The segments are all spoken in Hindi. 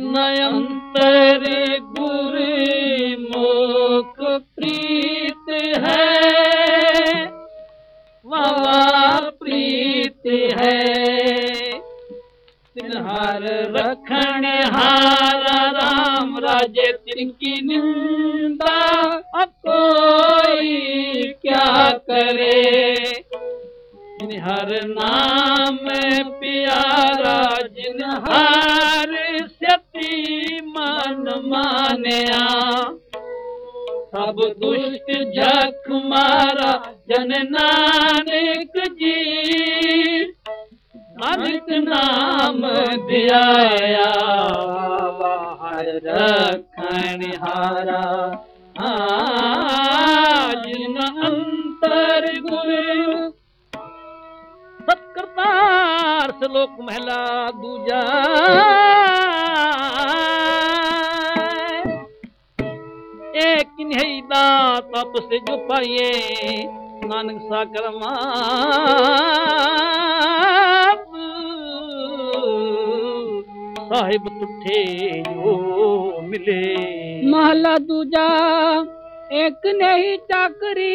नयंतरी गुरी। मोख प्रीत है। वाह प्रीत है। तिनहार रखण हारा राम राजे तिनकी निंदा। अब कोई क्या करे? हर नाम प्यारा जिनहार सती मन मानया। सब दुष्ट झक मारा जन नानक जी। अमित नाम दिया रखनिहारा जिन अंतर गुरु सब श्लोक महला दूजा। एक नहींदा तप से जो पाइए नानक साकरमा साहिब तुठे जो मिले। महला दूजा, एक नहीं चाकरी।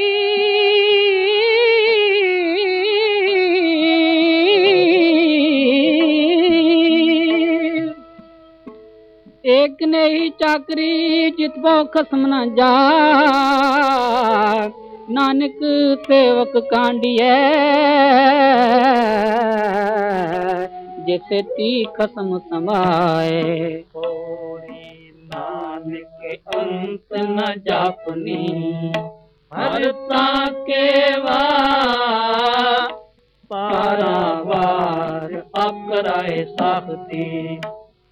एक ने ही चाकरी, जितबो खसम ना जा नानक सेवक कांडिए, जैसे ती खसम समाए। नानक अंत न जापनी, हरता केवा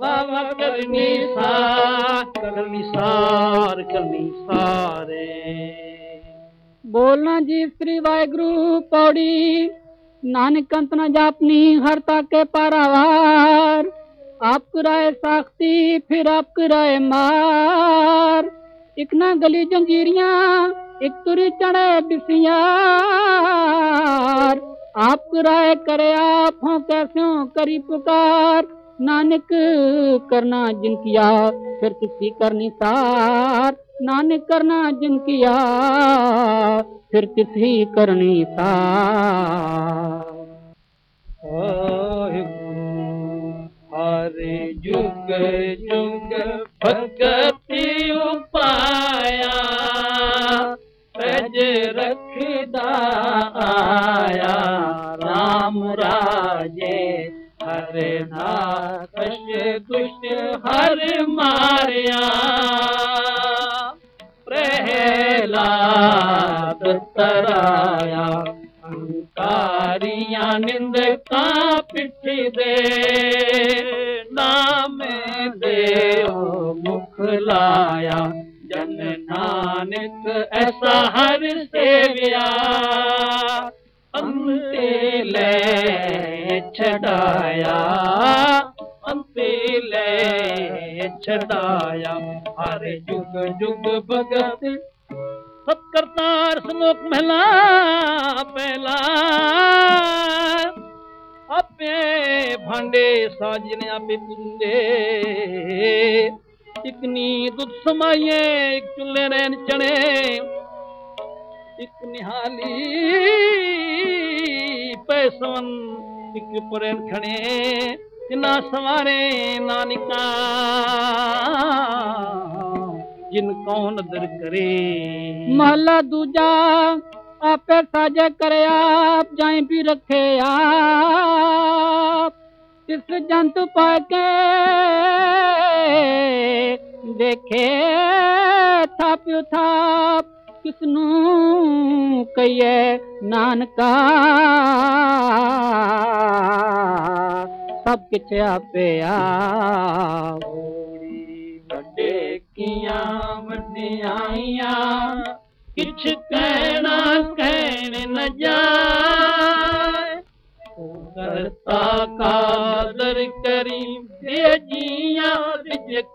ਵਾਵਾ ਕਰਮੀ ਸਾਰ ਕਰਮੀ ਸਾਰ ਕਰਮੀ ਸਾਰੇ। ਬੋਲਣਾ ਜੀ ਸ੍ਰੀ ਵਾਹਿਗੁਰੂ ਪੌੜੀ, ਨਾਨਕ ਅੰਤ ਨਾ ਜਾਪਨੀ, ਹਰ ਤਾਕੇ ਪਰਵਾਰ ਆਪ ਕਰਾਏ ਸਾਖਤੀ, ਫਿਰ ਆਪ ਕਰਾਏ ਮਾਰ। ਇਕ ਨਾ ਗਲੀ ਜੰਜੀਰੀਆਂ, ਇਕ ਤੁਰੀ ਚੜੇ ਬਿਸਿਆਰ ਆਪ ਕਰਾਏ ਕਰਿਆ ਕੈਸਿਓ ਕਰੀ ਪੁਕਾਰ। नानक करना जिनकी यार फिर किसी करनी सार नानक करना जिनकी यार फिर किसी करनी सार जुग जुग युग भक्ति उपाया रखदा आया राम राजे हरे ना कश्य दुष्ट हर मारिया। प्रहलाद तराया, अंकारिया निंद का पिठ दे। नाम देव मुख लाया, जन नानक ऐसा हर सेविया। अम्पेले छड़ाया अम्पेले छड़ाया हर युग युग भगत सब करतार श्लोक महला पहला अपे भांडे साजने, आपे पुंदे इकनी दुध समाये, एक चुल्ले रैन चने ਇੱਕ ਨਿਹਾਲੀ ਪੈਸਵਨ ਇੱਕ ਪਰਨ ਖਣੇ ਤਿਨਾ ਸਵਾਰੇ ਨਾਨਕਾ, ਜਿਨ ਕੌਣ ਦਰ ਕਰੇ। ਮਹਲਾ ਦੂਜਾ, ਆਪੇ ਸਾਜੇ ਕਰੇ ਆਪ, ਜਾਈ ਵੀ ਰੱਖੇ ਆਪ। ਤਿਸ ਜੰਤ ਪਾ ਕੇ ਦੇਖੇ, ਥਾਪਿਓ ਥਾਪ। किसनू कहिए, नानका? सब किछ आपे बड़े किया वड्डियाइया किछ कहना कहन न जाए। कादर करी, भेजिया रिजक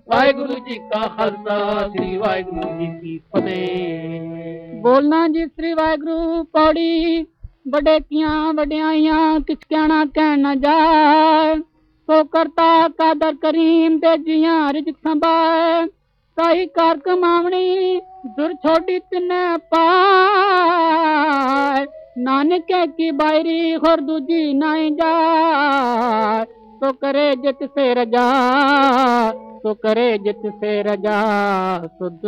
ਵਾਹਿਗੁਰੂ ਜੀ ਕਾ ਖਾਲਸਾ, ਸ੍ਰੀ ਵਾਹਿਗੁਰੂ ਜੀ ਕੀ ਫਤਿਹ। ਬੋਲਣਾ ਜੀ ਸ੍ਰੀ ਵਾਹਿਗੁਰੂ ਪੌੜੀ, ਵੱਡੇ ਕੀਆਂ, ਵਡਿਆਈਆਂ ਕਿਛ ਕਹਿਣਾ ਕਹਿਣ ਨਾ ਜਾਏ। ਸੋ ਕਰਤਾ ਕਾਦਰ ਕਰੀਮ ਤੇ ਜੀਆਂ ਰਿਜਕ ਸੰਭਾਏ। ਸਾਈ ਕਰ ਕਮਾਵਣੀ, ਦੁਰ ਛੋਡੀ ਤਿੰਨੇ ਪਾਏ। ਨਾਨਕ ਕੀ ਬਾਇਰੀ, ਹੋਰ ਦੂਜੀ ਨਾਈ ਜਾ ਸੋ ਕਰੇ ਜਿਤ ਸੇ ਰਜਾ सो करे जित से रजा सुध।